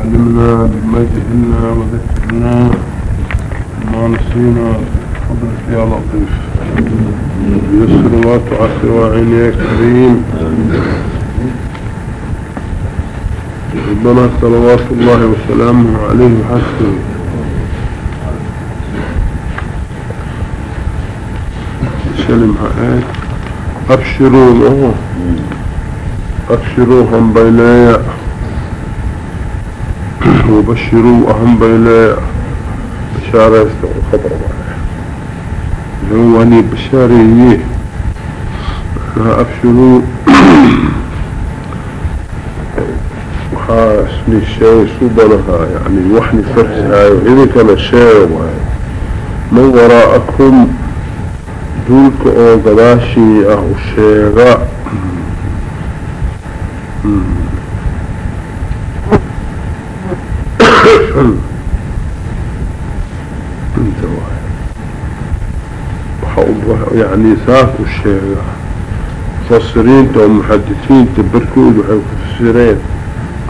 علمنا بما جهلنا وذكرنا ما نسينا. فضلك يا لطيف. يسر وتعسر وعين يا كريم. ربنا صلوات الله وسلامه عليه وحسن سلم هاي أبشروا له أبشروا هم بيلايا وبشروا أهم بيلايا بشارة خبر هو بشاريه أبشروا وحاسني الشيء صبرها يعني وحني فرحها وإذا كان الشيء من وراءكم دولك أو قداشي اهو الشيغاء انت يعني ساق الشيغاء مفسرين تو محدثين تبركود وحيو كفسرين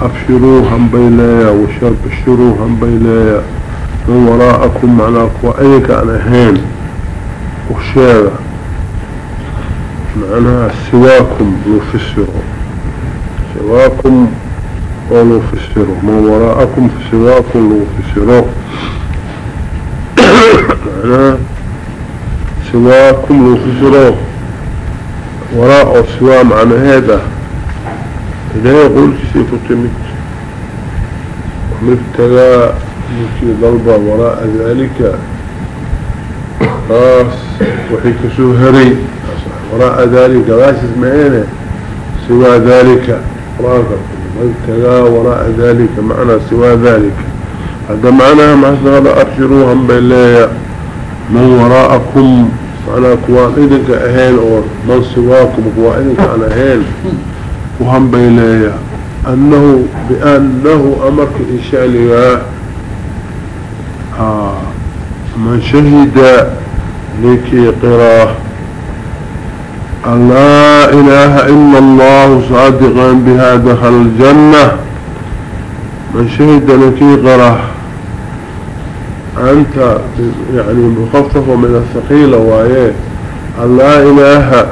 ابشروا هم بيلايا وشرب الشروا هم بيلايا من وراءكم معناك وأيك أنا هين. وشارع معناها سواكم يفسروا سواكم فسروا من وراءكم سواكم يفسروا معناها سواكم يفسروا وراء سوا معنى هذا. إذا يقول سيكو تمت ومبتغى يمكن ضربة وراء ذلك. خاص وحي كسوهري وراء ذلك غاش اسمعينه. سوى ذلك. مبتغى وراء ذلك. معنى سوى ذلك. هذا معنى ما هذا أبشروهم بالله. من وراءكم معنى كوان إذنك أهين أو من سواكم كوان إذنك أنا أهين. وهم بيليه أنه بأنه أمرك إنشاء لها آه من شهد لكي قراه أن لا إله إلا الله صادقا بها دخل الجنة. من شهد لكي قراه أنت يعني مخفف من الثقيلة وآيه لا إله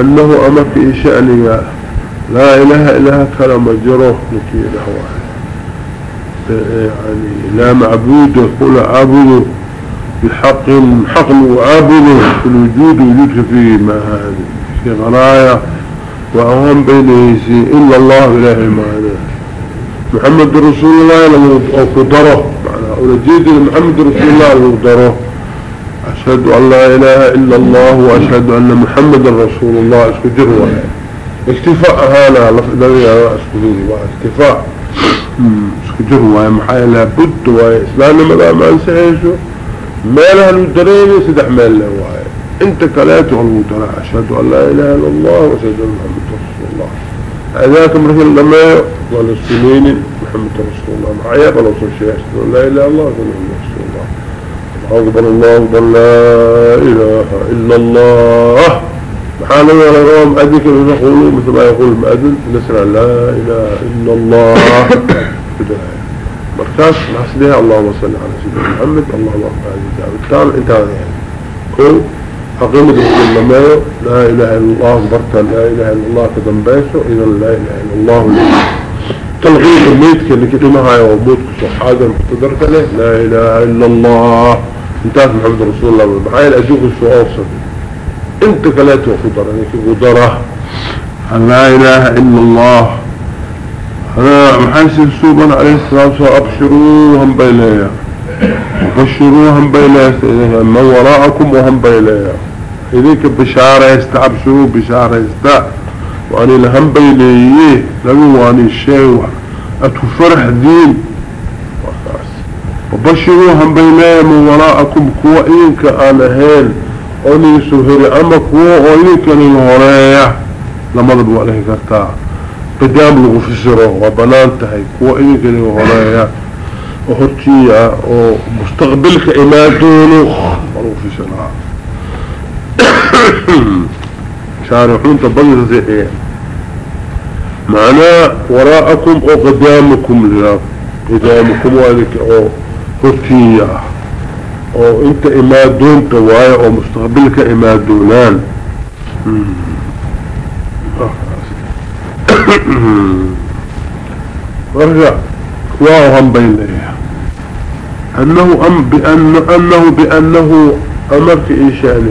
أنه أمك إشأني لا إله إلا كلمة جروح لكي لهواه يعني لا معبود كل عابد بحق حق وعابد في الوجود وجود في ما هذه في غراية وأهم بين إلا الله إله المعنى محمد رسول الله لم أقدره معنى أولجيد محمد رسول الله لم أقدره أشهد أن لا إله إلا الله وأشهد أن محمد رسول الله. اسكو جروه اكتفاء هذا اسكو اكتفاء. اسكجر واي محايا لابد واي إسلام ماذا ما انسحيشو مالها الودرين سدح مال له أنت كلاته الودراء أشهد أن لا إله إلا الله وأشهد أن محمد رسول الله. اذاك مرحل لما ولا السنين محمد رسول الله. معايا بلو صلى اشهد ان لا إله إلا الله ان رسول الله. أكبر الله أكبر لا إله إلا الله. محانا أذيك يقولوا مثل ما يقول المأذن نسرع لا إله إلا الله. مركز. نحسدها. اللهم صل على سيدنا محمد. اللهم أكبر التام انت هذا يعني. كل رسول الله لا إله إلا الله. برتا لا إله إلا الله. كدنباسه إذا لا إله إلا الله. تلغيب الميت اللي كده معها وموتك صحادا مقتدرك له لا إله إلا الله. انتهت محمد رسول الله. بحايل أجوك السؤال صدق أنت فلا تغفر انك قدره لا إله إلا الله. هذا محاسن سوبا عليه الصلاة والسلام. أبشروهم بيليا وبشروهم بيليا من وراءكم وهم بيليا إذيك بشارة يستعبشروا بشارة يستع وأني لهم بيليه لمن وأني الشيء أتفرح دين. وبشروهم بيليا من وراءكم كوئينك أنا هين أولي سهري أما كوا أولي كان الهرية لما ضبوا عليه كرتا قدام لغو فسره وبنانتهي كوا أولي كان الهرية وهرتية ومستقبلك إمادونه فسره شارحون تبني زيئين معناه وراءكم أو قدامكم لله قدامكم وذلك أو هرتية أو إنت امادون توايا أو مستقبلك امادونان ورجع واو هم بين ليه أنه أم بأن أنه بأنه أمر في إنشاء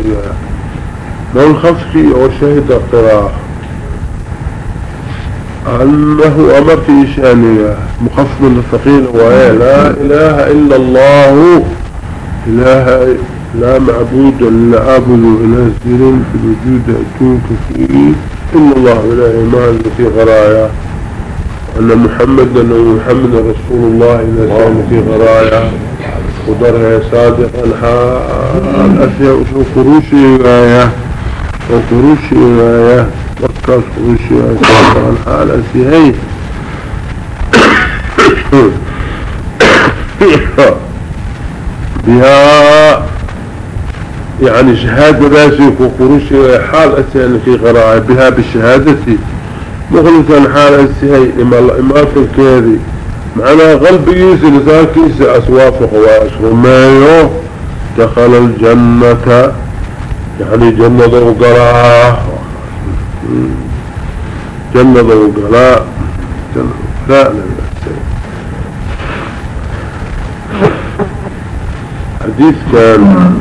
ما الخفي وشهد قراءة أنه أمر في إشانية مخفف من الثقيل وهي لا إله إلا الله. إله لا معبود إلا أبد إلا سير في الوجود. أتوك فيه. إلا الله إله إيمان في غرايا أن محمد أن محمد رسول الله إذا كان في غرايا ودرها صادق الأشياء وشو قروشي وقروشي غاية وكاس قروشي غاية الحال أسيهي بها يعني شهادة راسي وقروشي حال أسيهي في غراية بها بالشهادة مخلصا حال أسيهي إما في الكيري معنى قلبي لسانكيس أسوافق وأسرمايو دخل الجنة يعني جنة وقراء جنة وقراء لا لا حديث كان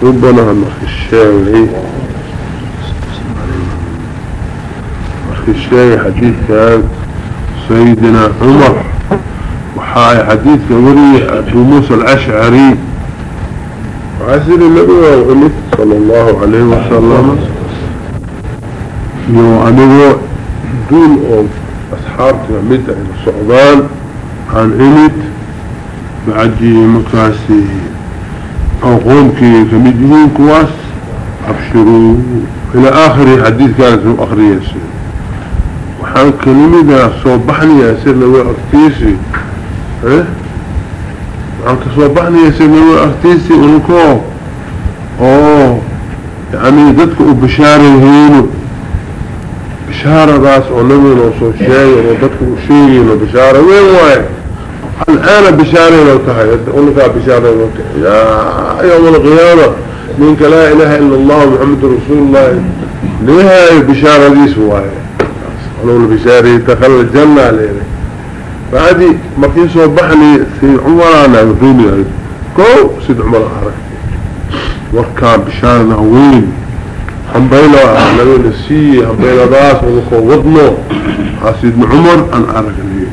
سبنا الشاوي الشاوي حديث كان سيدنا عمر. وحاي حديث وري أبو موسى الأشعري. وعسر النبي وعليه صلى الله عليه وسلم يو أنه دون أصحابتنا مدى إلى السعودان عن إمت بعدي مكاسي أو قومكي كمدين كواس أبشروا. إلى آخر حديث كانت آخر يسير وحان كلمة صوبحني يا سيدنا وأكتيسي إيه؟ وحان كصوبحني يا سيدنا وأكتيسي ونكو. أوه يعني ذاتك بشارة هينو بشارة رأس ونمي نوصو شاي وذاتك وشيين وبشارة وين واي الآن بشارة لو تحي ونكا بشارة لو تحي يا يوم القيامة. منك لا إله إلا الله محمد رسول الله. ليه بشارة دي سواي قالوا البشاري دخل الجنة عليه فهذه مركين صوبحني في عمر أنا الدنيا كو سيد عمر أعرف. وكان بشارنا وين؟ نبي نسي هم بيلا راس ونقو وضنه سيدنا عمر أن أعرف ليه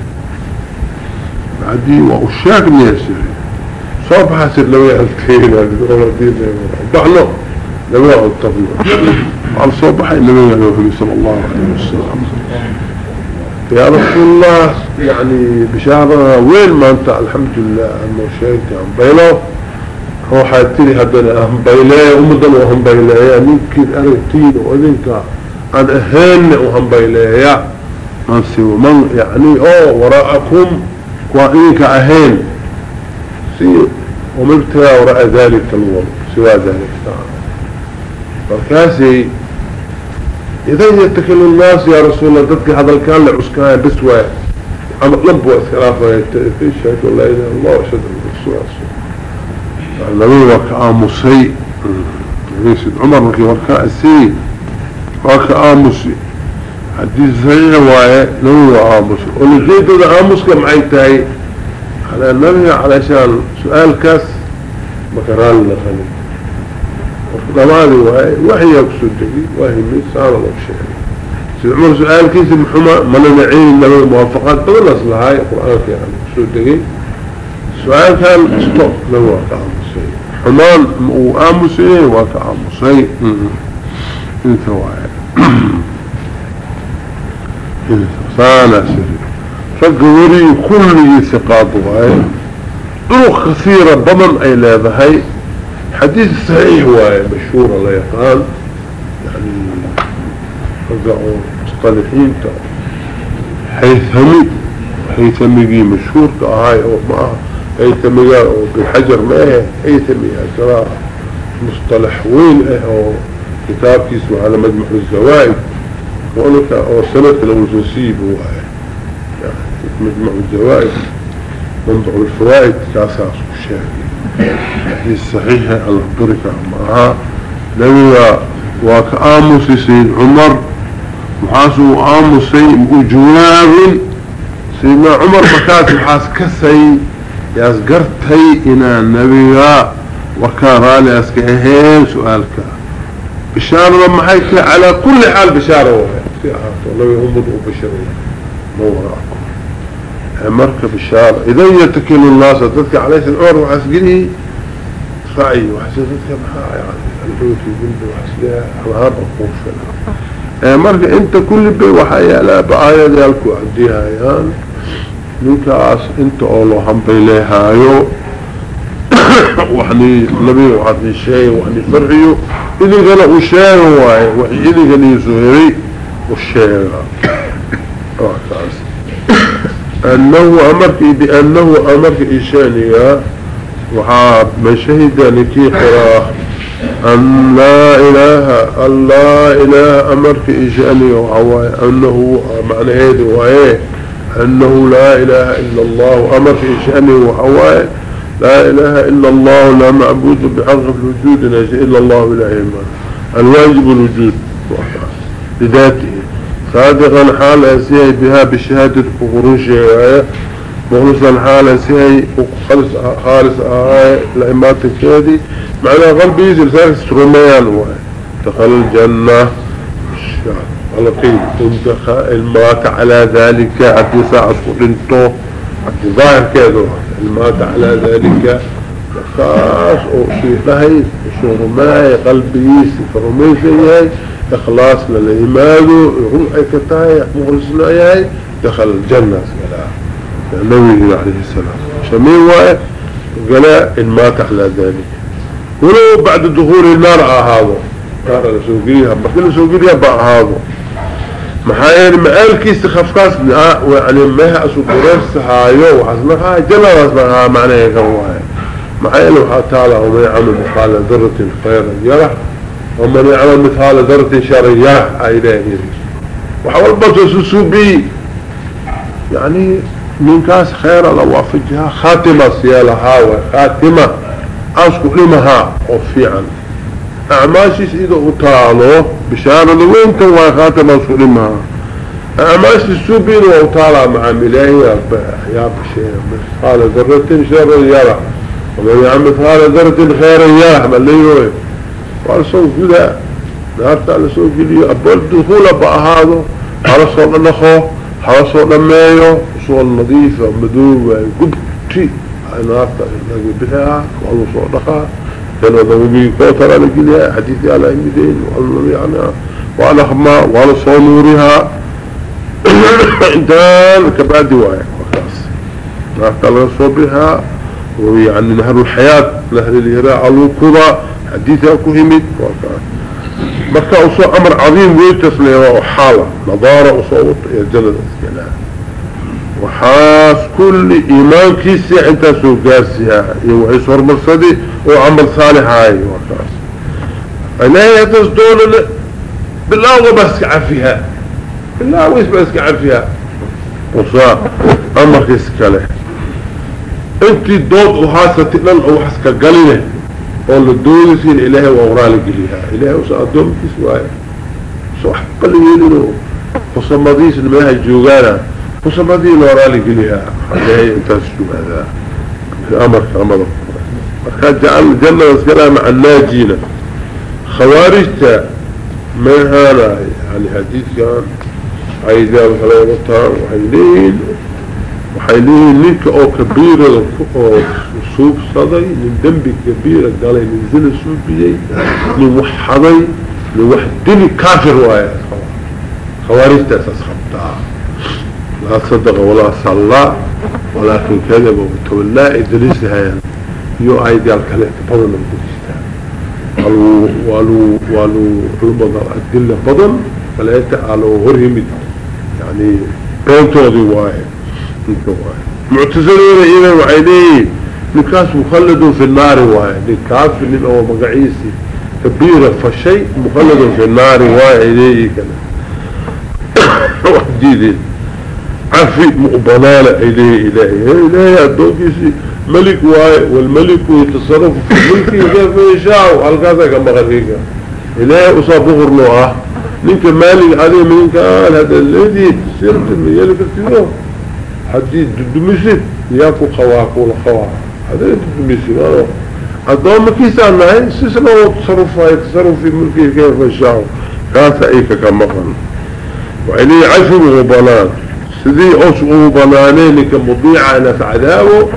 بعدي وأشاك نيسري صوبها سيد لو هذه الدين بحنا لو يألتين على صباح النبي صلى الله عليه وسلم. يا رسول الله يعني بشارة وين ما أنت؟ الحمد لله انه شيء عم بيلو هو حياتي هذا هم بيلاي ومدن وهم بيلاي ممكن ارتين وذنك عن اهن وهم بيلاي انسي ومن يعني أوه وراءكم وإنك اهين سي ومبتها وراء ذلك الوضع سوى ذلك. تعالى فكاسي إذا يتكل الناس يا رسول الله تدك هذا الكان لعسكاية بسوى. عم لبوا اسخلافة في شهد والله إله الله وشهد الرسول النبي وكآمسي سيد عمر وكي وكأسي وكآمسي حديث صحيح وايه نبي وآمسي ولجيت هذا آمس كم عيتاي؟ على النبي علشان سؤال كاس مكران لخلي. ضماني وهي وحي يقصد دقي وهي ميسان الله بشيء. سيد عمر سؤال كيس محمى من نعين لما موافقات بدل أصل هاي القرآن في يعني سؤال كان استوب لما وقع مسي حمان وآمسي وقع مسي انت واحد صانا سري فقوري كل ثقات وهي طرق كثيرة ضمن أي هاي حديث صحيح هو مشهور الله يقال. يعني رجعوا مصطلحين حيثمي حيثمي مشهور كهاي أو أو بالحجر ما هي؟ حيثمي ترى مصطلح وين آه كتاب اسمه على مجمع الزوائد. قولك أو سنة لو تسيب هو يعني مجمع الزوائد. منطق الفوائد كاساس الشيخ. هي الصحيحة البركة معها نبي وكآمسي سيد عمر محاسو آمسي بجواب سيدنا عمر بكات محاس كسي. ياسقرتي إنا النبي وكارالي أسكهين سؤالك. بشارة لما حيك على كل حال بشارة وهي. في أهات ولو يهمد وبشرية موراكم مركب بشارة. إذا يتكل الله ستذكر عليه الأور وحسقني. رأي وحسدتك محا يعني الحوت يقول وحسقها على هذا القوش فلا. مركب أنت كل بي وحيا لا بآية ذلك وعديها يعني نكاس انت اولو هم بيليها ايو وحني نبي وحني الشيء وحني فرعيو اذي قال اشيء وحي اذي قال يزهري اشيء انه امرك بانه امرك اشاني وحاب ما شهد لكي حراه ان لا اله الله اله امرك اشاني وحواه انه معنى هذا وحيه أنه لا إله إلا الله أمر في شأنه وحواه لا إله إلا الله لا معبود بحق الوجود إلا الله إله إلا الواجب الوجود لذاته. صادقا حال أسيه بها بشهادة فقروشي مخلصا حال أسيه خالص آية لإمات الكادي معنى قلبي ساكس رميان دخل الجنة. على قيل كنت المات على ذلك. عدي ساعة انتو عدي ظاهر كذا المات على ذلك. خاص أو شيء لهي. شو رماي قلبي فرمي فيهي إخلاص للإيمانه أي كتاي. مغلصنا ايهي دخل الجنة. النبي عليه السلام. شمين واي. قال إن مات على ذلك. ولو بعد دخول النار هذا قال لسوقيها. بكل لسوقيها بقى هذا محايا مآلكيس خفقاس يعني مها أسو قريرس هايو وحسنها جلا واسمها معنى يكواي محايا لو حتى ومن يعمل مثال ذرة خيرا يرح ومن يعمل مثال ذرة شر يرح أيضا يريد وحاول بطو سوبي يعني من كاس خير الله وافجها خاتمة سيالها وخاتمة أسكو لمها وفيعا أعماشي إذا أطالو بشارة وين تنوى خاتم أصولمها أعماشي السوبين وأطالع مع ملاهي يا بشيء مثال ذرة شر يرى ومن يعمل مثال ذرة خير يرى ما اللي وعلى صوت كده نهارت على صوت كده أبول دخول هذا على صوت النخو على صوت المايو. صوت نظيفة مدوبة قبتي نهارت على بتاعها وعلى صوت نخو كانوا ذوبي كوثر على كلها حديثي على امدين والله يعني وعلى خما وعلى صنورها انتان كبعد واي وخلاص نحتل صوبها ويعني نهر الحياة نهر الهراء الوقوضة حديثي اكو همد مركا أمر عظيم ويتصلي وحالة. نظارة وصوت يجلد اسكنا وحاس كل إيمان كيسي سوء قاسيها يوحي صور مرصدي وعمل صالح هاي وقاس إلهي يتصدون بالله وبس عفيها بالله وبس عفيها وصا أمر كيسكاله أنت دوض وحاسة تقلن أو حسك قلنه قول الدول يسين إلهي وأغرالي قليها. إلهي وصا أدوم كيسواي صح قليلينه وصمديس الملاها الجوغانا وصمدين وأغرالي قليها إلهي انت تشتو هذا. في أمر أمر مركات جعل الجنة واسكلها مع الناجين خوارجتا ما هذا؟ يعني حديث كان عيدا وحليوتها وحيلين وحيلين لك أو كبيرة أو صوب صدي من دنب كبيرة قال ينزل صوبي لوحدي لوحدني كافر وايا. خوارجتا أساس خبتها لا صدق ولا صلى ولكن كذب وتولى. إدريس هاي. يو ايديال كله بدل من كدشتا قالوا والو والو علماء الدلة بدل فلقيت قالوا هرهمد يعني بينتوضي واحد معتزلون إذا وعيدين نكاس مخلد في النار واحد. نكاس اللي هو مقعيسي. كبيرة فالشيء مخلد في النار واحد. كده وحديدين عفي مقبلالة إليه إلهي إلهي أدوكيسي ملك واي والملك يتصرف في ملكي كيف يشاء وهالكذا كما غريقا إلهي أصاب غرلوها منك مالك عليه منك قال هذا الذي سيرت من يلك التنوه حديد دمسد ياكو خواك ولا خواك هذا دمسد الضوء مكيسا نهي سيسنا تصرفها يتصرف في ملكي كيف يشاء. كاسا ايكا كمقن وإليه عشر غبانات أوش غبانانين كمضيعة ناس عذابه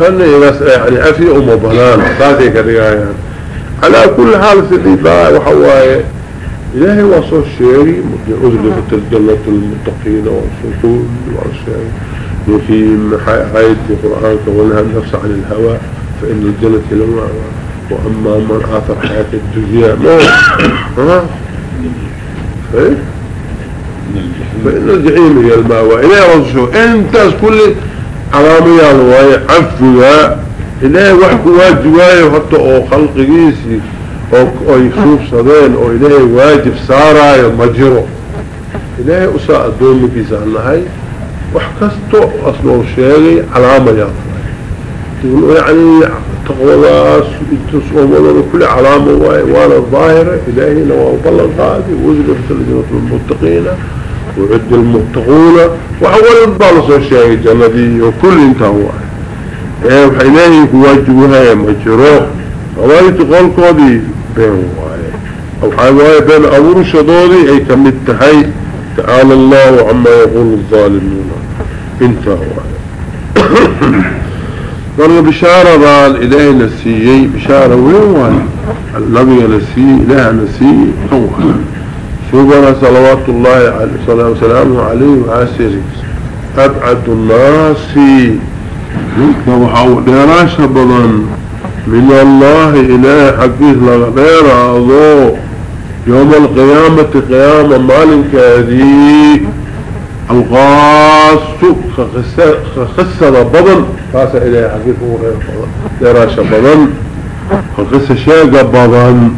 خلني يعني أفي أمبنان ساتي كريايا على كل حال سيدي باي وحواي إلهي وصل الشيري أزلفت الجنة المتقين والسكون والشيء. وفي في القرآن كونها النفس عن الهوى. فإن الجنة لما وأما من آثر حياة الدنيا ما ها؟ إيه؟ فإن الجحيم هي الماوى. إلهي وصل انت كل علامية الواي عفوا إلهي وحكوا واجواي وحتى أو خلق جيسي أو يخوف صدين أو إلهي واجب سارا مجرو إلهي أساء الدوم كيسا أنهاي وحكستو أصله الشيء علامة يافا تقول يعني تقوى تسوى كل علامة وأنا الظاهرة إلهي نواه بلن قادي وزل في المتقين. وعد المتقون وحول البالص الشيء جندي وكل انت هو إيه وحينيه كواجبها مجروح رواية قول كودي بين واي أو حيواية بين أول شدودي اي كمتحي تعالى الله عما يقول الظالمون انت هو مرة بشارة ضال إلهي نسيي بشارة وين واي النبي نسيي إله نسيي هو سبحانه صلوات الله عليه والسلام عليه وعسره أبعد الناس. منك وحاول ديراش بضن من الله إله حقيث لغير أضو يوم القيامة قيامة مالك هذه الغاص خسر بضن خاص إله حقيث غير ديراش بضن خسر شاق بضن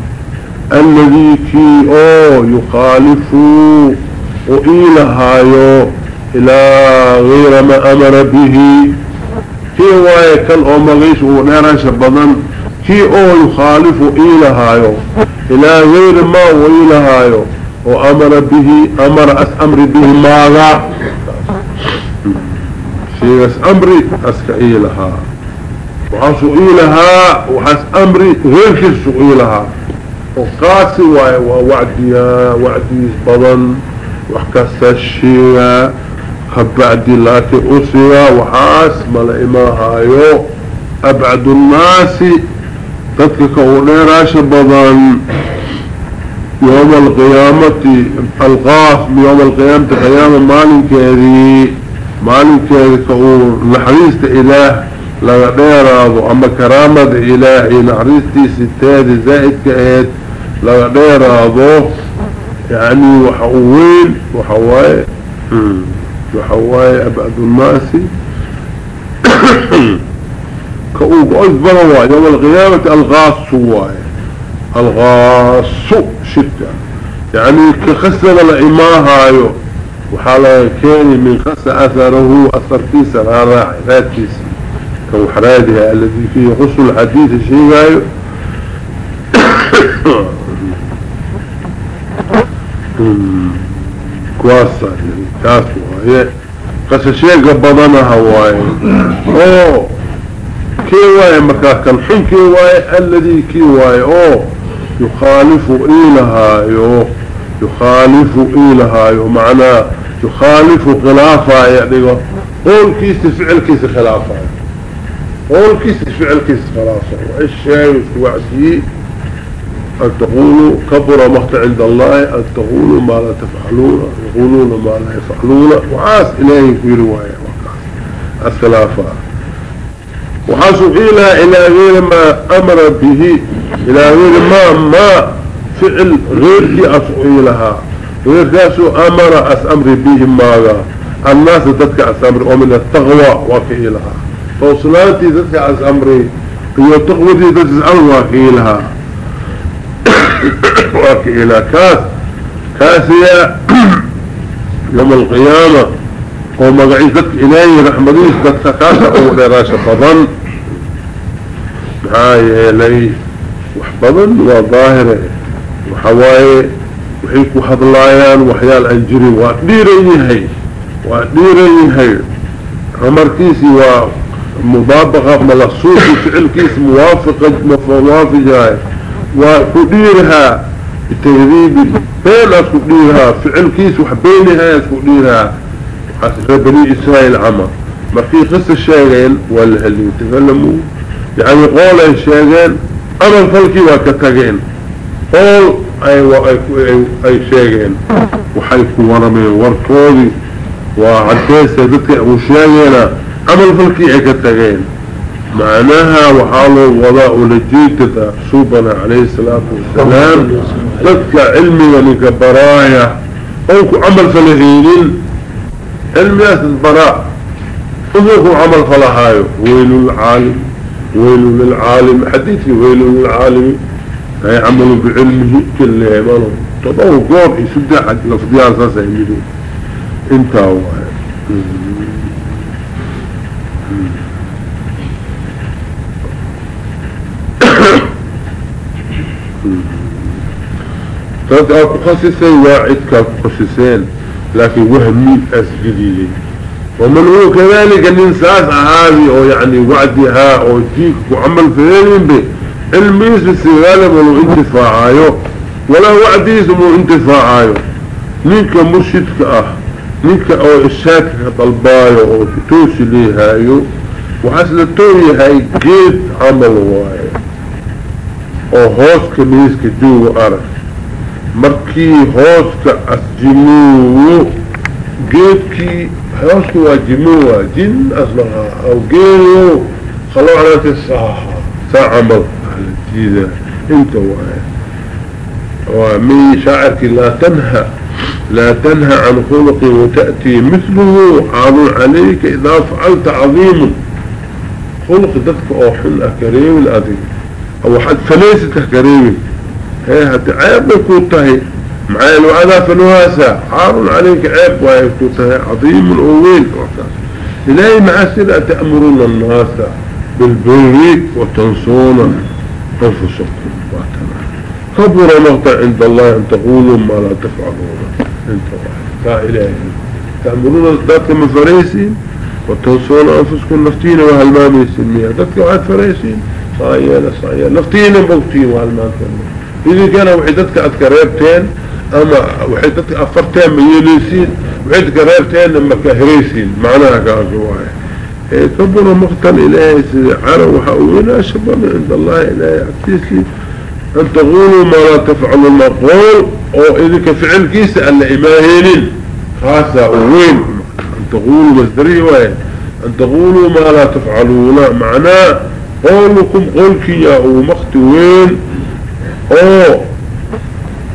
الذي كي أو يخالفوا وإلهايو إلى غير ما أمر به. كي واي كان أو مغيش ونيران شبضان كي أو يخالف إلهايو إلى غير ما وإلهايو وأمر به أمر أس أمر به ماذا؟ شيء أس أمري أسك إلها وحسو إلها وحس أمري غير كسو إلها وقاسي ووعديا وعدي بضن وحكاسا الشيء خبعدي لاتي أسيا وحاس ملائما هايو أبعد الناس تدكك ونيراش بضن يوم القيامة الغاف بيوم القيامة قيامة مالك هذه مالك هذه كأور نحريست إله لغا ديراضو أما كرامة إلهي نحريستي ستاد زائد كأهد. لغا ديراضو يعني وحوين وحواي. وحواي أبعد الناس كأوب أزبروا يوم القيامة الغاص واي. الغاص شدة يعني كخسر العماها وحالا كاني من خس أثره أثر كيسا راعي ذات كيسا كوحرادها الذي فيه غسل حديث الشيء kuwaasa taas waaye qasasheega badanaha waaye oo oh, kii waaye markaa kan xun kii waaye alladii kii waaye oo oh, yukhaalifu iilahaayo oh, yukhaalifu iilahaayo macnaa yukhaalifu khilaafaya dhigo qowlkiisa ficilkiisa khilaafaya qowlkiisa ficilkiisa khilaafayo sheegay isku wacsiyi أن تقولوا كبر مقت عند الله أن تقولوا ما لا تفعلون يقولون ما لا يفعلون. وعاس إليه في رواية الثلاثة. وحاسوا إلى إلى غير ما أمر به إلى غير ما ما فعل غير كي أسعوا إلها غير كاسو أمر أس أمر به ماذا؟ الناس تدك أس أمر ومن التغوى وكي لها. توصلاتي تدك أس التغوى دي تدك أس أمر لها. وكي إلى كاس. كاسية يوم القيامة. ومقعيس ذاتك إلهي رحمديس ذاتك كاسا أولي راشا بضن. هاي إلهي وحبضن وظاهرة وحواي وحيكو حضلايان وحيال أنجري وأديرين هاي. وأديرين هاي. عمركيسي ومضابقة ملصوص. فعل كيس موافقة موافقة وكديرها التهذيب بين أسكديرها فعل كيس وحبينها حسب بني إسرائيل عمر مركي قصة الشيغين ولا اللي يتكلموا يعني قول الشيغين أنا الفلكي وكتاقين قول أي, أي, أي, شيغين وحيكو ورمي ورطولي وعديسة ذاتك وشيغينا أما الفلكي كتاقين معناها وحاله وضاء لجيتة سوبنا عليه الصلاة والسلام. ذاتك علمي ونكبرايا أوكو عمل فلهينين. علم ياس البراء أذوكم عمل فلهايو. ويل العالم ويل للعالم. حديثي ويل للعالم. هاي عملوا بعلمه كل يعملوا تضعوا قور يسدع حد لفضيان ساسا يميدون انت هو فانت اكو خصيصين واعدك اكو خصيصين لكن وهمي أسجدي ومن هو كذلك الإنساس هذه أو يعني وعدها أو جيك وعمل فهيرين به علميس السيغالب ولو انتفاعايو ولا وعديس مو انتفاعايو نيك مرشدك آه نيك أو الشاكك طلبايو أو توسي ليهايو وحسن التوي هاي جيد عمل واي وهوس كميس كجوه أرك مركي هوس كأسجنوه جيبكي هوس كواجنوه جن أسمعها أو جيلو خلو على تساحة ساعمل على الجيدة انت واحد ومي شاعرك لا تنهى لا تنهى عن خلق وتأتي مثله عام عليك إذا فعلت عظيم خلق دفك أوحل أكريم الأذين أو حد فليسته كريم هي عيب كوتهي معايا الوعدة فنواسا حار عليك عيب وهي كوتهي عظيم الأوين إلهي مع سنة تأمرون الناس بالبر وتنصون أنفسكم. كبر مغطى عند الله أن تقولوا ما لا تفعلون. أنت واحد. إلهي. تأمرون ذات من فريسين أنفسكم. نفتين وهالمامي سلمية ذات واحد فريسين صايا صايا نفتين موتين سلمية إذا كان وحيدتك أذكريبتين أما وحيدتك أفرتين ميليسين وحيدتك ريبتين لما كهريسين معناها كأزواي إيه كبر مقتل إلهي عرى وحاولنا شباب عند الله إلهي عكتيسي أن تقولوا ما لا تفعلوا المقول أو إذا كفعل كيس ألا إماهين خاصة وين؟ أن تقولوا مصدري وين؟ أن تقولوا ما لا تفعلون معناه قولكم قولك يا ومخت وين؟ أو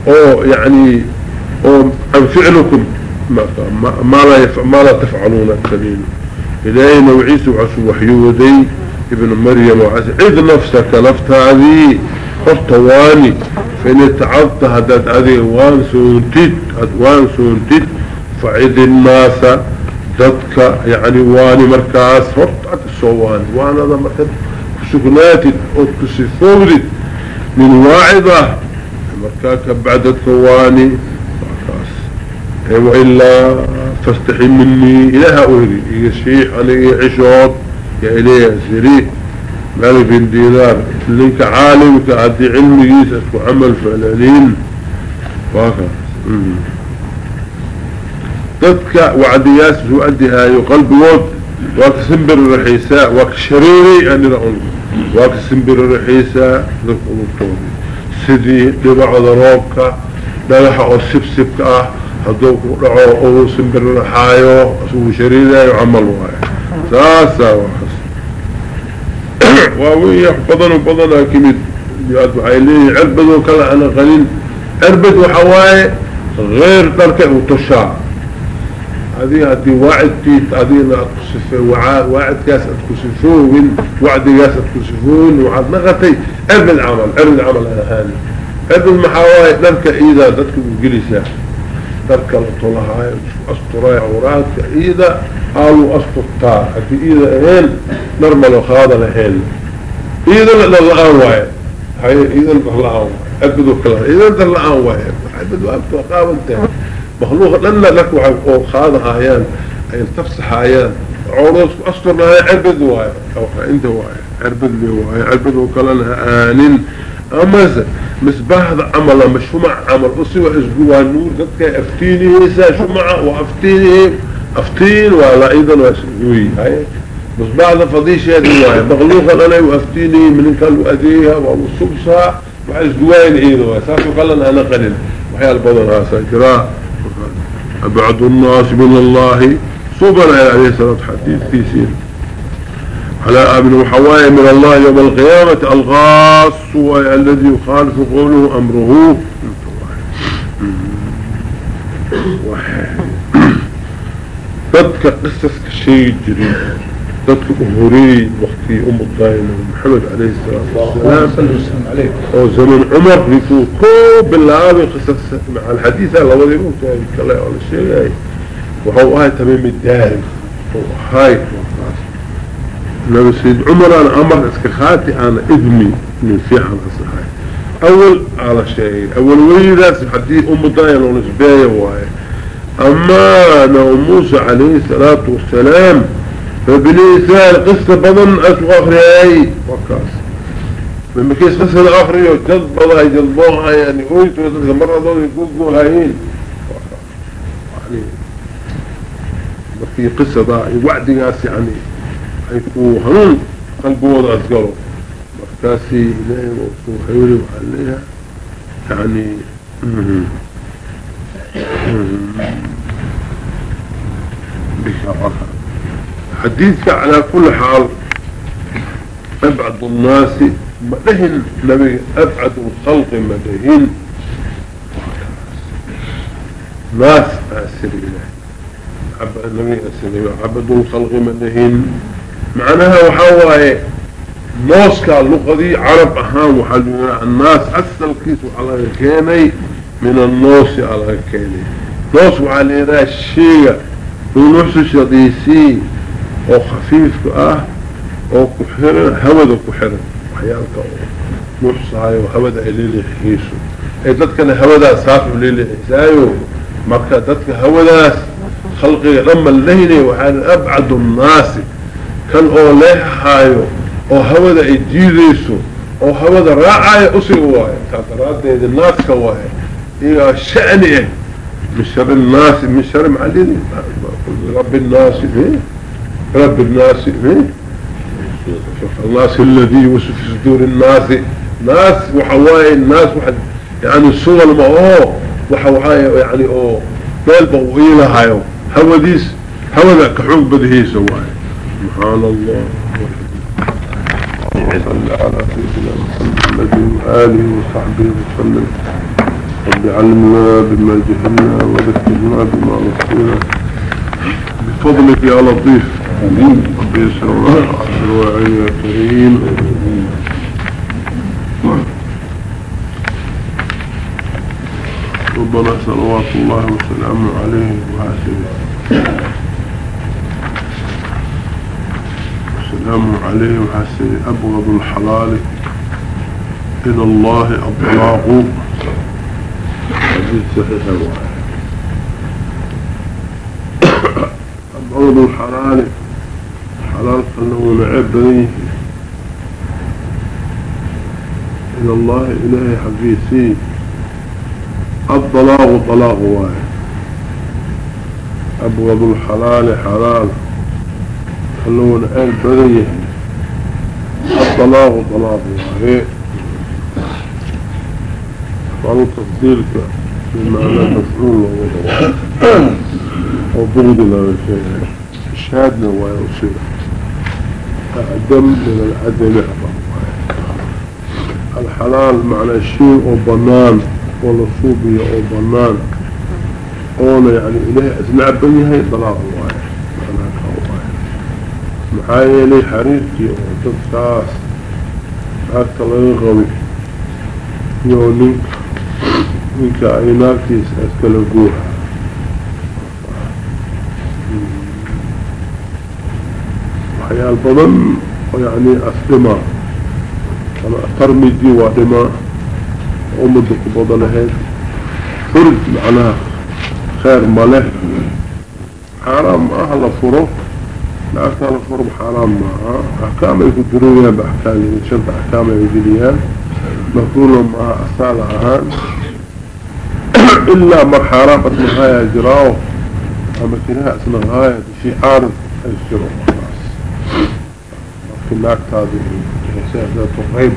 أو يعني أو عن فعلكم. ما, ما, لا. ما لا تفعلون السبيل. إلهي نوعيس وعسو وحيودي ابن مريم وعسو عذ نفسك لفت هذه خطواني فإن تعبت هدات هذه وان سونتت وان سونتت فعذ الناس ذاتك يعني واني مركز فرطة الصوان وأنا ذا مركز. سكناتي أو تسفوري من واعظة مركاك بعد الثواني. وإلا فاستحي مني إلها أهلي يشيح علي عشوط يا إليه سريح مالي بن دينار. لنك عالم كعدي علمي يسأس وعمل فعلالين واقع. تدك وعدياس وعدها يقلب وود واكسنبر الرحيساء واكشريري أني رأون واكسنبر الرحيساء ذلك أمطوري سيدي لبعض روبك دلح أو سبسبك أه هدوك رعو أو سنبر الرحايو سوو شريدا يعمل وايا ساسا وحس. واوي بضن وبضن كميد ياد وحيليه عربد وكلا أنا قليل عربد وحواي غير تركه وتشاع. هذه هذه وعد تيت هذه أتكسفه وعد كاس أتكسفون وعد كاس أتكسفون وعد نغتي أرب العمل أرب العمل أنا هاني أرب المحاواي ذلك إذا ذلك بجلسة. درك لطلها أسطرية عوراتك إذا قالوا حتى إذا هين نرمل خاضة لهين إذا هاي إذا للآن واحد أبدو كلام إذا للآن واحد أبدو أبدو قابلتين مخلوق لن لك وحب خاضة هايان أي تفسح هايان. عروض أسطرنا هاي عربد واحد أو انت واحد عربد لي واحد عربد وكلانها آنين أما مصباح هذا عمل مش شمع عمل أسوى إسقوا النور ذاتك أفتيني إيسا شمع وأفتيني أفتين ولا أيضا وأسقوي هاي؟ مصباح هذا فضيش هذه واحد مغلوقا أنا وأفتيني من كانوا أديها وأصبصها وأسقوين إيضا وأساسوا قلنا أنا قليل. وحيال بضر هذا جراء أبعد الناس من الله. صبنا عليه الصلاة حديث في سير. على ابن وحواي من الله يوم القيامة. الغاص الذي يخالف قوله أمره. ضدك قصص شيء جريد ضدك أهوري وقتي أم الضائن محمد عليه الصلاة والسلام أو زمن عمر لكو كو بالله قصص مع الحديثة الله وذي قلت كلا ولا شيء. وهو هاي تمام الداري هاي. نبي سيد عمر أنا أمر إسكخاتي أنا إذني من فيها الأصحاب أول على شيء أول ويدا حديث أم ضايا ونسبايا وهاي أما نو موسى عليه الصلاة والسلام فبليسان قصة بضن أسو أخري وكاس. من مكيس قصة الأخري وجد بضا يجلبوها يعني قلت مرة دول يقول هايين يعني في قصة ضاعي وعد ناس يعني حيثوا هنون قلبوا وضع أسقروا مركاسي إليه وصول حيوري وحليها. يعني بشرفها حديثك على كل حال أبعد الناس مدهن نبي أبعد الخلق مدهن. ناس أسر إله عبد النبي أسر عبد الخلق مدهن. معناها وحاوة نوسكا اللغة دي عرب أهان وحلونا. الناس أسل كيس على الكيني من النوس على الكيني نوس وعلينا الشيء أو خفيف آه أو كحرن هودا كحرن وحيالك نفس هاي وهودا إليلي حيسو أي دادكنا هودا سافر إليلي حيسايو مركا دادك هودا خلقي لما الليلي وحال أبعد الناس. كان أو ليح هايو أو هودا إجيريسو أو هودا راعي أسي واي. تاترات دي الناس كواي. إيه شأني من شر الناس من شر معلين رب الناس إيه؟ رب الناس إيه؟ الناس الذي يوسف صدور الناس ناس وحواي الناس وحد يعني الصورة ما هو وحواي يعني أو بلبا وإيلا هايو هوا ديس هوا ذا كحوق بدهي سواي. سبحان الله. صلى على سيدنا محمد وآله وصحبه وسلم رب علمنا بما جهلنا وذكرنا بما نصينا بفضلك يا لطيف. ربنا صلوات الله وسلامه عليه وحسنه وسلامه عليه وحسنه أبغض الحلال إلى الله الواحد أبغض الحلال. حلال نعب بنيه إلى الله إلهي حبيسي الطلاق طلاق واحد. أبغض الحلال حلال. أنه نعب بنيه الطلاق طلاق واحد. قالوا تفضيلك بمعنى مفعول وبغض له شيء. شهادنا ويرسل أعدم من العدم الحلال معنى الشيء أو بنان والصوبية أو بنان. أولا يعني إليه أسمع بنيها طلاق كواهي معايا لي حريرتي وتبساس حتى لا يغوي. يونيك ninka ay naagtiisa iskala وحيال بضن ويعني أسلمة. أنا أترمي ودماء أمدك بضلهين فرد معناها خير ماله. حرام أهل فرق لا أكثر الفرق حرام معها أحكام يكدرويا بأحكام شد أحكام يجريان مفهولهم مع أصال أهان إلا ما حرام أسمها يجراو أما كنها أسمها شيء عارض الشروع أكثر سيادة الغيبة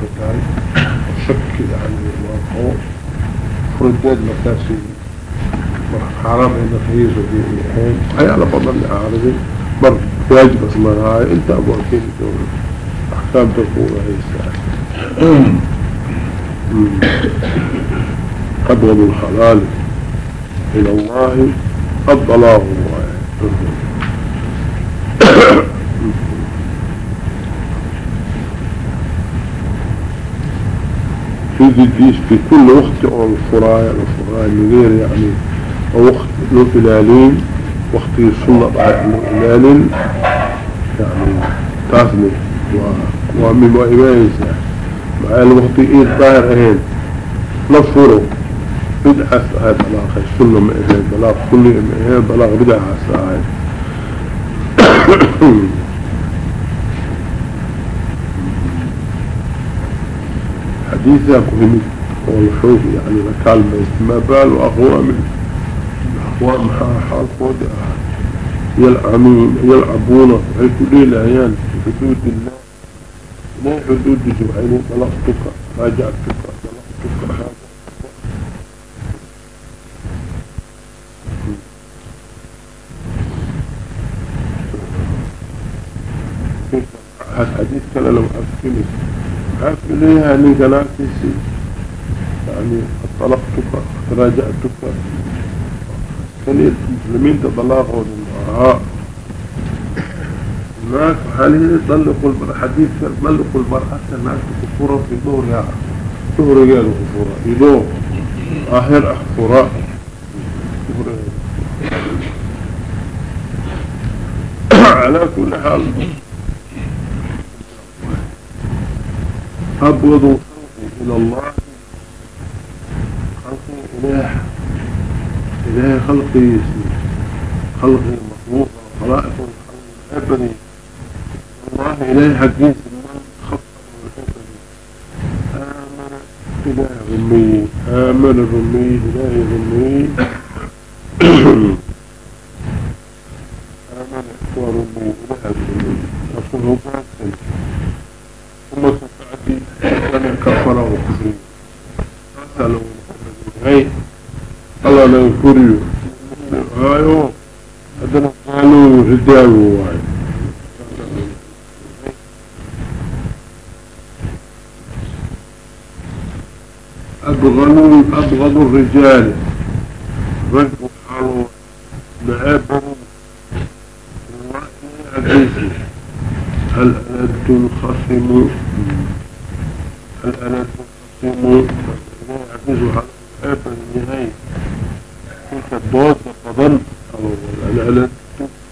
شك يعني الواقع فرداد مكاسي حرام إن خيز ودي الحين هاي على فضل العارضي بر واجب اسمها هاي. انت ابو أكيد أحكام تقول هاي الساعة. أبغض الحلال إلى الله. الضلاه في الجيش في كل وقت أو الفراية الفراية غير يعني وقت له إلالين وقت السنة بعد له إلالين يعني تاسمي ومن وإبايسة مع الوقت إيه الظاهر أهين نفره بدعة هاي بلاغ السنة ما إهين بلاغ كل ما إهين بلاغ بدعة هاي حديثة كهمي والحوف يعني لكالمة ما بال وأقوام أقوام حال فوضع يلعنون يلعبون. في كل الأيام في حدود الله. لا حدود جوعين طلقتك راجعتك. طلقتك هذا هذا حديث كان لو أفكني أفكنيها من كناكسي يعني طلقتك راجعتك كان المسلمين تطلقوا للمعاء الناس حاليا طلقوا حديث طلقوا المرأة الناس كفورة في دورها. دور قالوا كفورة دور. آخر أخفورة. على كل حال. أبغضوا إلى الله خلقي إله. إله خلقي خلقي مخلوق خلائق أبني. الله إله حقيس من خط آمن إله رمي آمن رمي إله رمي آمن ورمي إله رمي أصله باطل كفر وكفر أسأله هاي الله لا يكريه هايو هذا قالوا رداوي واحد أبغضوا أبغض الرجال. رجل حالوا معابهم عزيزي هل ألد الخصم هل ألد الخصم عزيز وحالوا النهاية كنت الدوسة فضل أو الألد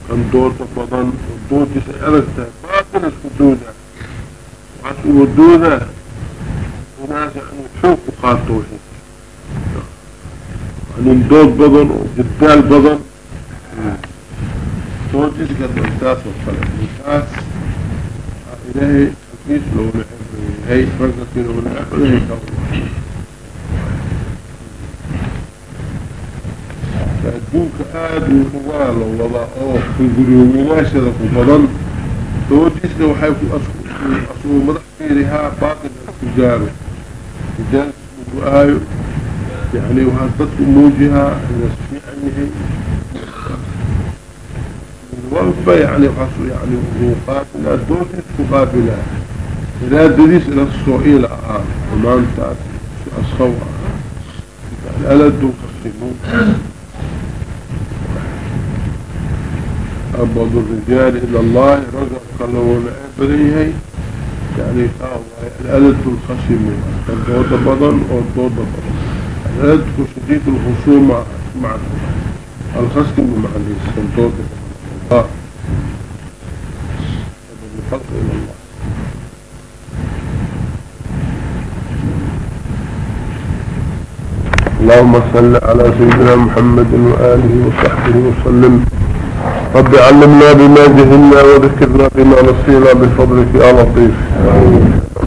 كان دوسة فضل الدوسة سألتها باطل السدودة وعسوا الدودة وناس يعني حوق قاتوه يعني الدود بدن وجدال بدن توجد قد التاس والخلق التاس إلهي أكيد لو نحب هي فرقة لو نحب هي فأدوك آد والله أوه في قريوميناش هذا بدن توجد لو حيكو أصول مدح فيها باطل التجارة. تجارة آيو يعني وهذا موجهة في عنه. والبا يعني غصو يعني مقابلة دوتت مقابلة إلا دليس إلى السؤال آه ومان تات أصخوا الألد قسمون أبض الرجال إلى الله رجع قالوا لأبريه يعني الألد الخصم الضوض بضن والضوض بضن الألد شديد الخصومة مع الخصم مع الضوض الخلق إلى الله اللهم صل على سيدنا محمد وآله وصحبه وسلم. رب علمنا بما جهلنا وذكرنا بما نصينا بفضلك يا لطيف.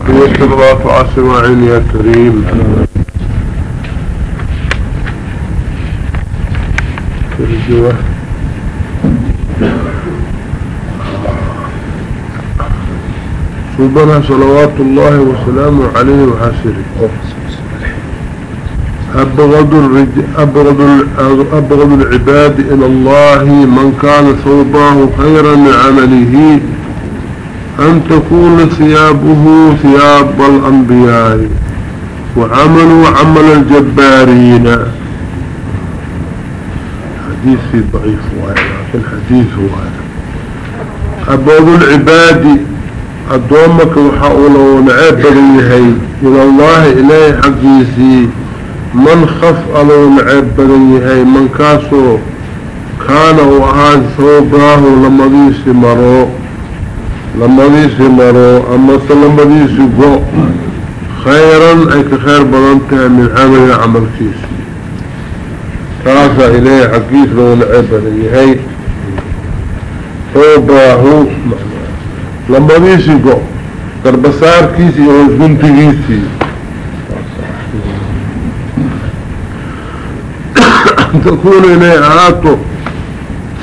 يسر لا تعسر وعين يا كريم. ترجوه. سبحانه صلوات الله وسلامه عليه وحسره أبغض, أبغض, أبغض العباد إلى الله من كان ثوباه خيرا من عمله أن تكون ثيابه ثياب الأنبياء وعملوا عمل الجبارين. حديث ضعيف واحد لكن حديث أبغض العباد أدومك وحاولوا ونعب بليهي إلى الله إليه حقيسي من خف ألو نعب بليهي من كاسو كان وهذا ثوباه لما ديسي مرو لما ديسي مرو أما لما ديسي قو خيرا أي كخير بلانتها من عمل عمل كيسي كاسا إليه حقيس لو نعب بليهي ثوباه لما ديسي قو قربسار كيسي أو جنت كيسي تكون إليه آتو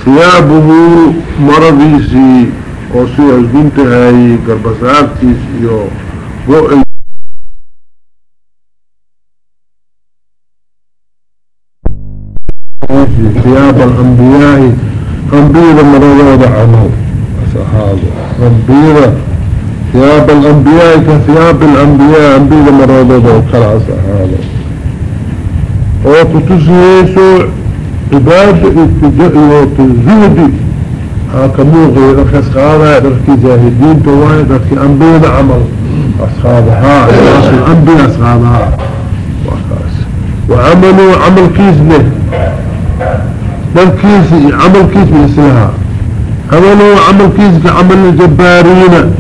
ثيابه مرضيسي أو سيئة جنت هاي قربسار كيسي أو قو ثياب الأنبياء أنبياء مرضى عنه. هذا ربينا ثياب الأنبياء كثياب الأنبياء أنبياء مرادة وكلا هذا وكتسيسو عبادة الزهد هكمو غير خسخارة دركي زاهدين تواهي دركي أنبياء عمل أصحابها الأنبياء أصحابها وعملوا عمل كيس له بل كيس عمل كيس بإسلها عملوا عمل كيس عمل الجبارين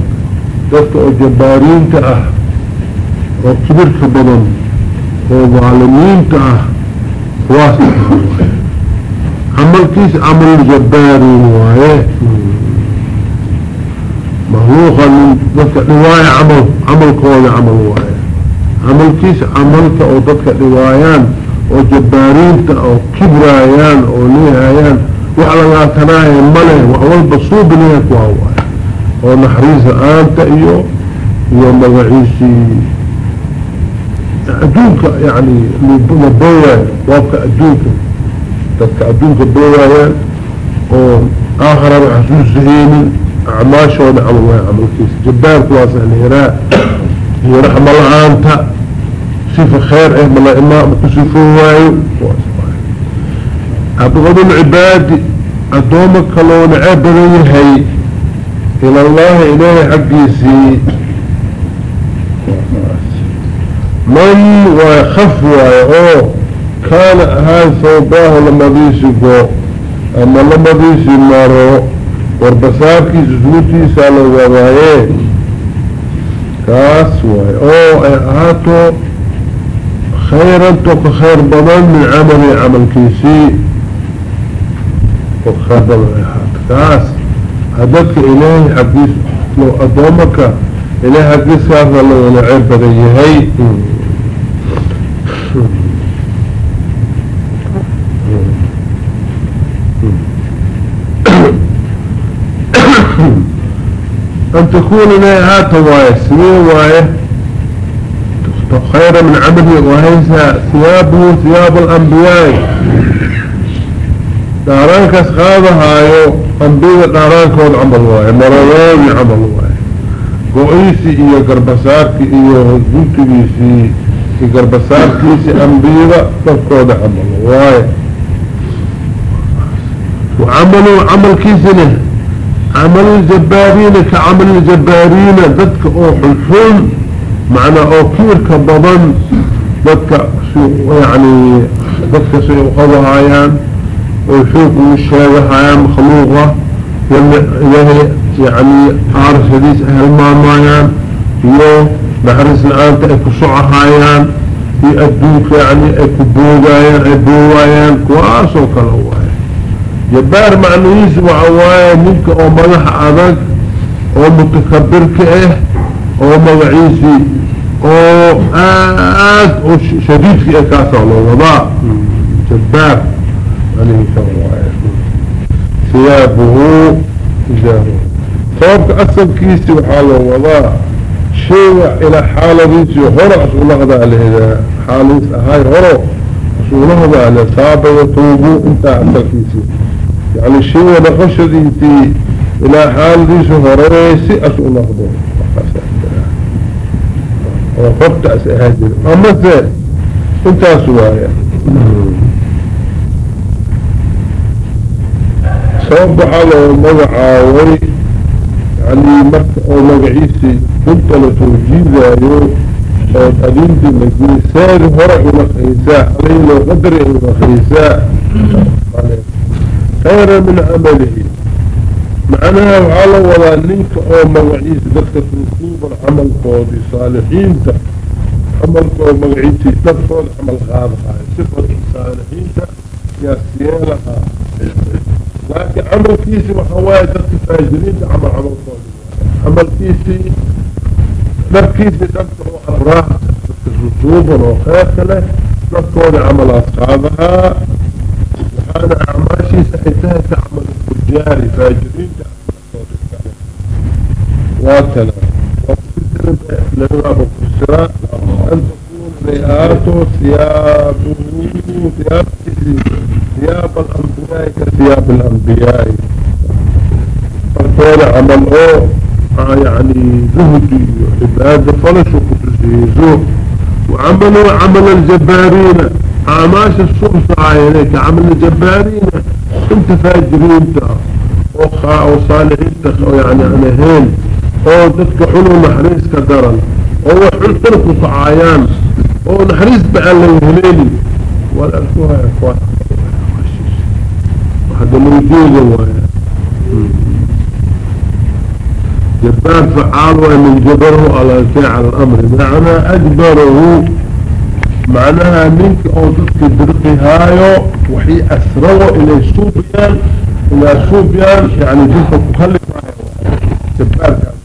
دفتوا الجبارين تأه وكبر كبضا وظالمين تأه واسع عمل كيس عمل الجبارين وهي مهلوخا من ذلك رواية عمل عمل قول عمل وهي عمل كيس عملك أو ذلك روايان وجبارين تأه كبرايان أو ليهايان وعلى تناهي مله وأول بصوب ليك وهو ونحريز آنت إيو يوم مغعيسي أدونك يعني لبويا وابك أدونك تبك أدونك بويا وآخر بحسوس زهين أعماش ونعم الله عمل كيس. جبار كواسع الهراء هي رحم الله أنت صفة خير إيه ملا إما بكسفوه وايو أبغض العباد أدومك كلون عبريهي إلى الله إليه حقيسي من ويخف ويأوه كان هاي صوباه لما ديسي قو أما لما ديسي مارو وربساكي زوتي سالو وضايه كاس ويأوه هاتو خيرا توك خير بضان من عمل عمل كيسي. وخبر كاس. هدك إلهي حقيس لو أدومك إلهي حقيس كاس الله ونعيب بغيهي أن تكون إلهي هاتا وايه سنين وايه خير من عمله وهيسا ثيابه ثياب الأنبياء. دارانك اسخاذها ايو قنبيل دارانك ود عمل واي مرضان عمل واي قوئيسي إيو قربساركي إيو زنتبيسي ايو قربساركيسي انبيل تفكود عمل. واي. وعملوا عمل كيسنه عمل الجبارين كعمل الجبارين ذاتك أو حلحون معنى أو كير كبضان ذاتك يعني ذاتك سيء قضها يعني ويشوف هاي مخلوقة. إلهي يعني عارف حديث أهل مامايان يو نحرس الآن تأكو صعهايان في أدوك يعني أكو بوغايان أدوغايان كواسو كالهوايان جبار معنيس وعوايا منك أو ملح عدك أو متكبر كأه أو مغعيسي أو آد أو شديد في اكاسة الله وضاء جبار معنيس وعوايا ثيابه إزاره صوبك أصل كيسي وحاله وضاء. شيء إلى حالة ديسي هرع أسؤول هذا عليه حاليس هاي هرع أسؤول هذا عليه صابة يطوبوا انت كيسي. يعني الشيء نقشد انتي إلى حال دي سهريسي اسو نقضو وقفت اسهاجر أما ذا انت اسوايا صوب على مضعاوي يعني مرك أو مقعيسي كنت لتوجيزا يو أو قديمتي مجيسي سار هرع ونخيساء عليه لو قدر ونخيساء خيرا من عمله. معناها وعلى ولا نيك أو موعيس ذلك تنصوب العمل قوضي صالحين. عمل قوضي موعيسي تفضل عمل غابها صفة صالحين يا سيالها لكن عمل كيسي وحوايا ذلك فاجرين عمل عمل قوضي عمل كيسي ذلك كيسي أبراح ذلك وخير له ذلك عمل أصحابها. أنا أعماشي سحيتها تعمل الفجار فاجرين تعمل واتنا وفتنا لنا أبو كسراء أن تكون رئاته ثيابه ثياب. ثياب الأنبياء كثياب الأنبياء. فطول عمل أو يعني زهدي وعبادة فلش وقدسي زهد. وعملوا عمل الجبارين. عماش الصرصة عينيك عمل الجبارين. انت فاجرين انت. وخاء وصالحين يعني عنهين أو تدك حلو نحريس كدرا. أو حلتلك وصعايان أو نحريس بأن الهليل والألفوها يا اخوان وحد مرجوزة ويا جبار فعال ومن جبره على على الأمر. معنى أجبره معناها منك أو ضدك درقي هايو وحي اسروا إلى سوبيان. إلى سوبيان يعني جنسك مخلف. هايو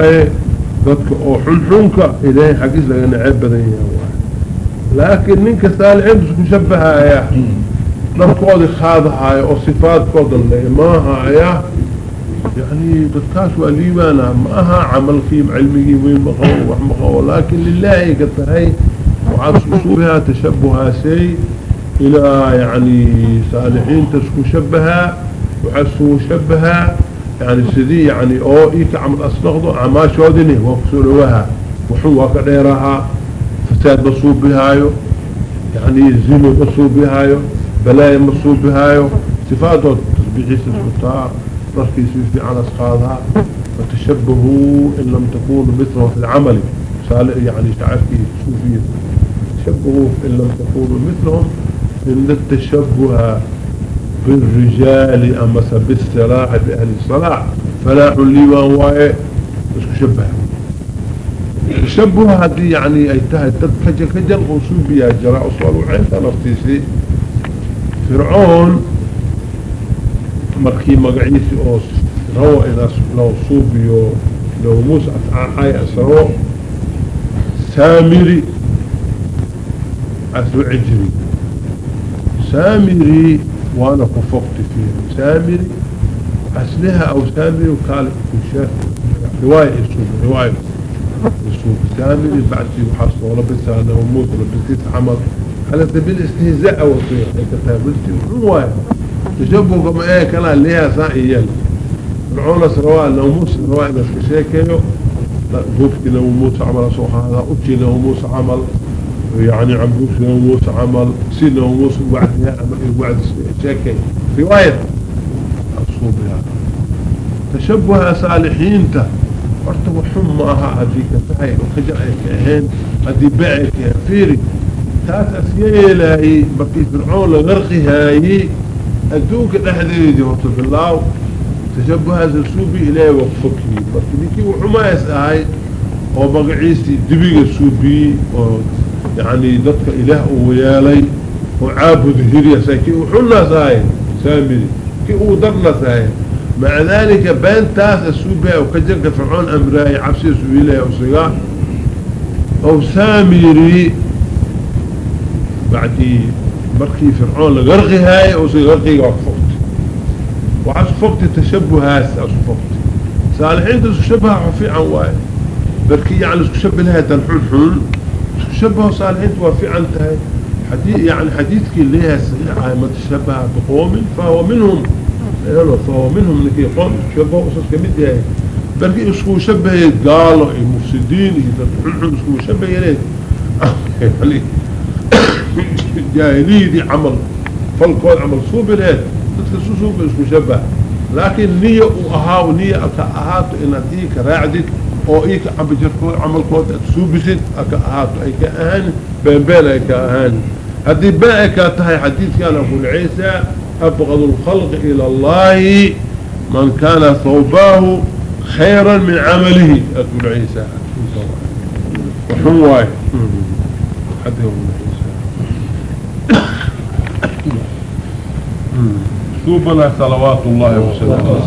waaye dadka oo xunxunka ilaahay xagiis laga neceyb badan yahay waaye. Laakiin ninka saaliciinta isku shabahaya dharkoodi qaadahaya oo sifaadkooda le maahaya yani dadkaas waa liibaanaa ma aha camalkii cilmigii weyn ma wax ma qabo laakin ka tahay waxaad susuubihaa tashabuhaasey ilaa yani saalixiinta isku shabahaa waxaad sugu shabahaa يعني سدي يعني أو إيك عمل اصنغضو عما شودني وكسولوها وحوا كديرها فساد بصوب بهايو يعني زينو بصوب بهايو بلاي مصوب بهايو صفاته تسبيحي سسكتها رفكي في على أصحابها فتشبهوا إن لم تكونوا مثله في العمل يعني شعركي صوفية تشبهوا إن لم تكونوا مثلهم إن التشبه بالرجال أما بالسلاح بأهل الصلاح. فلا لي وهو إيه؟ شبه. تشبه هذه يعني ايتها تدكج كجل أصوبيا جراء أصوال وعيسى نفتيسي فرعون مركي مقعيسي أوس. روى إذا لو صوبيو. لو موسى أي أسرو. سامري أسرو عجري. سامري وأنا كفقت فيه سامري أسلها أو سامري وكالك كشاف رواية يسوب رواية يسوب سامري بعد شيء وحصل ولبسها أنا وموت ولبسيت عمل على سبيل استهزاء وصيح كتابلتي رواية. تشبه كما إيه كان ليها سائيا العولة سرواء لو موسى سرواء نسك شيكيو بوفك لو موسى عمل صوحة هذا أبتي لو موسى عمل. يعني عبوك لو موسى عمل موسى وعدها عمل وعد شيكي رواية. أصوبها تشبه صالحين ته ورتب حماها وخجعك اهين هذي باعك يا فيري. تاس أسيالي بقي فرعون لغرقي هاي أدوك الأحديدي وطب الله تشبه هذا السوبي إليه وفكي. بطنكي وحما يسأهي ومقعيسي دبيق السوبي. يعني ضدك إله ويالي وعابد هيريا ساكي وحنا ساي سامري كي ودرنا ساي مع ذلك بين تاس السوبي وكجلك فرعون أمراي عبسي سوبي إليه وصيغا أو سامري بعد مركي فرعون لغرقي هاي او سي غرقي وفقت وعصفقت تشبه هاس عصفقت صالحين تشبه عفي عن واي بركي يعني تشبه لها mutashabahu saalixiinta waa fiican tahay d yani xadiidkii leeyahay saxiix ahay man tashabaha biqoomin fahuwa minhum fahuwa minhum ninkii qoom tashabahu usas ka mid yahay markii iskuu shabayeed gaalo iyo mufsidiin iyo dad xunxun iskuu shabayeed yani jaahiliyadii camal falkood camal suubileed dadka susuuba isku shabaha laakiin niya uu ahaa niya ata ahaato inaad ii ka raacdid أو إيك عم بجركو عمل كود تسوبست أكا أهاتو أيك أهان بين أيك أهان. هذه بائك تهي حديث كان أقول عيسى أبغض الخلق إلى الله من كان ثوباه خيرا من عمله. أقول عيسى وحواي. حتى يقول عيسى ثوبنا صلوات الله وسلامه.